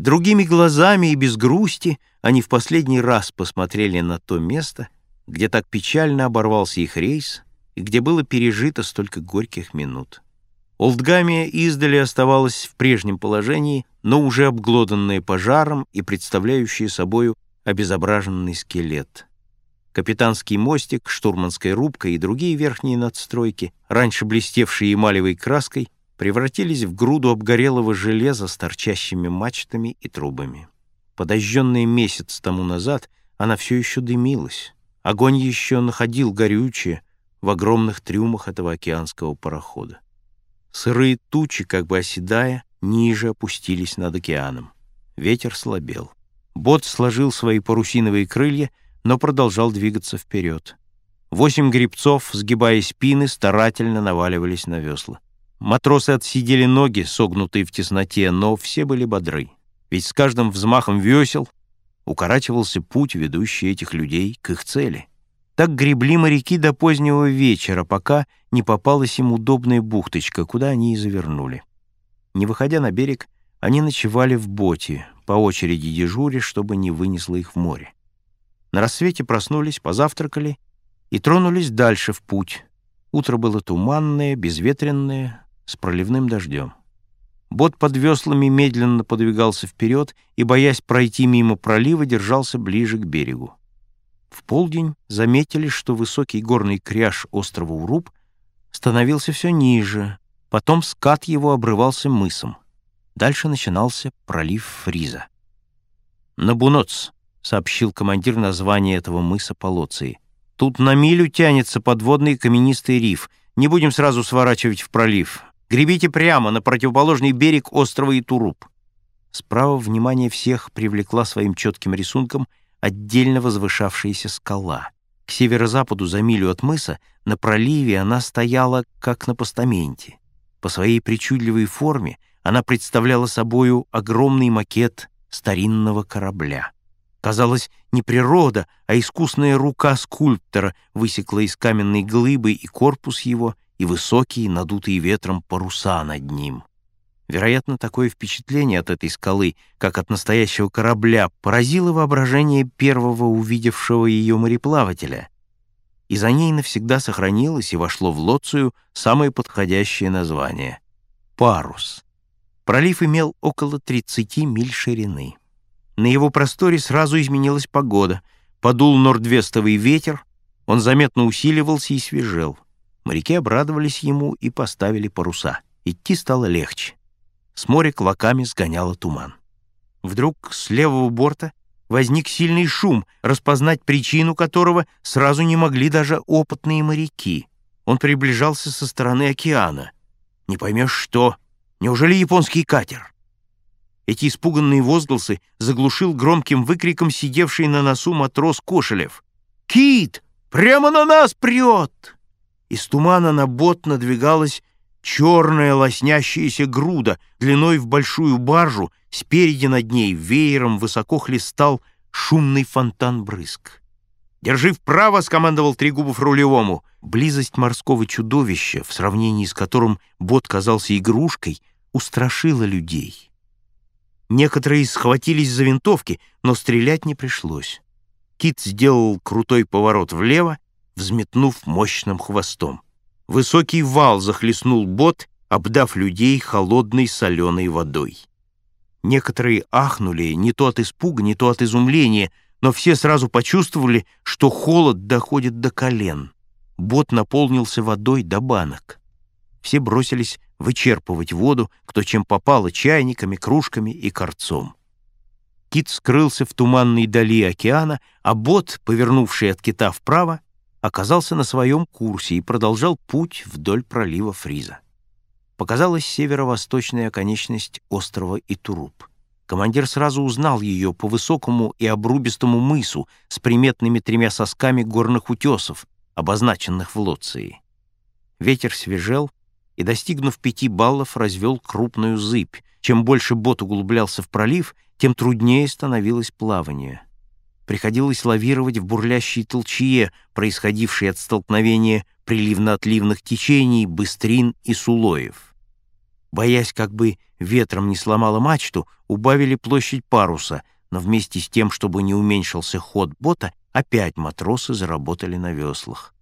Другими глазами и без грусти они в последний раз посмотрели на то место, где так печально оборвался их рейс и где было пережито столько горьких минут. Олдгамия издали оставалась в прежнем положении, но уже обглоданная пожаром и представляющая собою обезображенный скелет. Капитанский мостик, штурманская рубка и другие верхние надстройки, раньше блестевшие эмалевой краской, превратились в груду обгорелого железа с торчащими мачтами и трубами. Подожженная месяц тому назад, она все еще дымилась. Огонь еще находил горючее в огромных трюмах этого океанского парохода. Сырые тучи, как бы оседая, ниже опустились над океаном. Ветер слабел. Бот сложил свои парусиновые крылья но продолжал двигаться вперед. Восемь грибцов, сгибая спины, старательно наваливались на весла. Матросы отсидели ноги, согнутые в тесноте, но все были бодры. Ведь с каждым взмахом весел укорачивался путь, ведущий этих людей к их цели. Так гребли моряки до позднего вечера, пока не попалась им удобная бухточка, куда они и завернули. Не выходя на берег, они ночевали в боте, по очереди дежуря, чтобы не вынесло их в море. На рассвете проснулись, позавтракали и тронулись дальше в путь. Утро было туманное, безветренное, с проливным дождем. Бот под веслами медленно подвигался вперед и, боясь пройти мимо пролива, держался ближе к берегу. В полдень заметили, что высокий горный кряж острова Уруб становился все ниже, потом скат его обрывался мысом. Дальше начинался пролив Фриза. «Набуноц», — сообщил командир название этого мыса Полоции. «Тут на милю тянется подводный каменистый риф. Не будем сразу сворачивать в пролив. Гребите прямо на противоположный берег острова Итуруп». Справа внимание всех привлекла своим четким рисунком отдельно возвышавшаяся скала. К северо-западу за милю от мыса на проливе она стояла как на постаменте. По своей причудливой форме она представляла собою огромный макет старинного корабля. Казалось, не природа, а искусная рука скульптора высекла из каменной глыбы и корпус его, и высокие, надутые ветром паруса над ним. Вероятно, такое впечатление от этой скалы, как от настоящего корабля, поразило воображение первого увидевшего ее мореплавателя, и за ней навсегда сохранилось и вошло в Лоцию самое подходящее название — парус. Пролив имел около 30 миль ширины. На его просторе сразу изменилась погода. Подул нордвестовый ветер, он заметно усиливался и свежел. Моряки обрадовались ему и поставили паруса. Идти стало легче. С моря клоками сгоняло туман. Вдруг с левого борта возник сильный шум, распознать причину которого сразу не могли даже опытные моряки. Он приближался со стороны океана. Не поймешь что. Неужели японский катер? Эти испуганные возгласы заглушил громким выкриком сидевший на носу матрос Кошелев. «Кит! Прямо на нас прет!» Из тумана на бот надвигалась черная лоснящаяся груда, длиной в большую баржу, спереди над ней веером высоко хлестал шумный фонтан брызг. «Держи вправо!» — скомандовал Трегубов рулевому. Близость морского чудовища, в сравнении с которым бот казался игрушкой, устрашила людей. Некоторые схватились за винтовки, но стрелять не пришлось. Кит сделал крутой поворот влево, взметнув мощным хвостом. Высокий вал захлестнул бот, обдав людей холодной соленой водой. Некоторые ахнули не то от испуга, не то от изумления, но все сразу почувствовали, что холод доходит до колен. Бот наполнился водой до банок. Все бросились вычерпывать воду, кто чем попало, чайниками, кружками и корцом. Кит скрылся в туманной дали океана, а бот, повернувший от кита вправо, оказался на своем курсе и продолжал путь вдоль пролива Фриза. Показалась северо-восточная оконечность острова Итуруп. Командир сразу узнал ее по высокому и обрубистому мысу с приметными тремя сосками горных утесов, обозначенных в Лоции. Ветер свежел, и, достигнув пяти баллов, развел крупную зыбь. Чем больше бот углублялся в пролив, тем труднее становилось плавание. Приходилось лавировать в бурлящей толчье, происходившей от столкновения приливно-отливных течений, быстрин и сулоев. Боясь, как бы ветром не сломала мачту, убавили площадь паруса, но вместе с тем, чтобы не уменьшился ход бота, опять матросы заработали на веслах.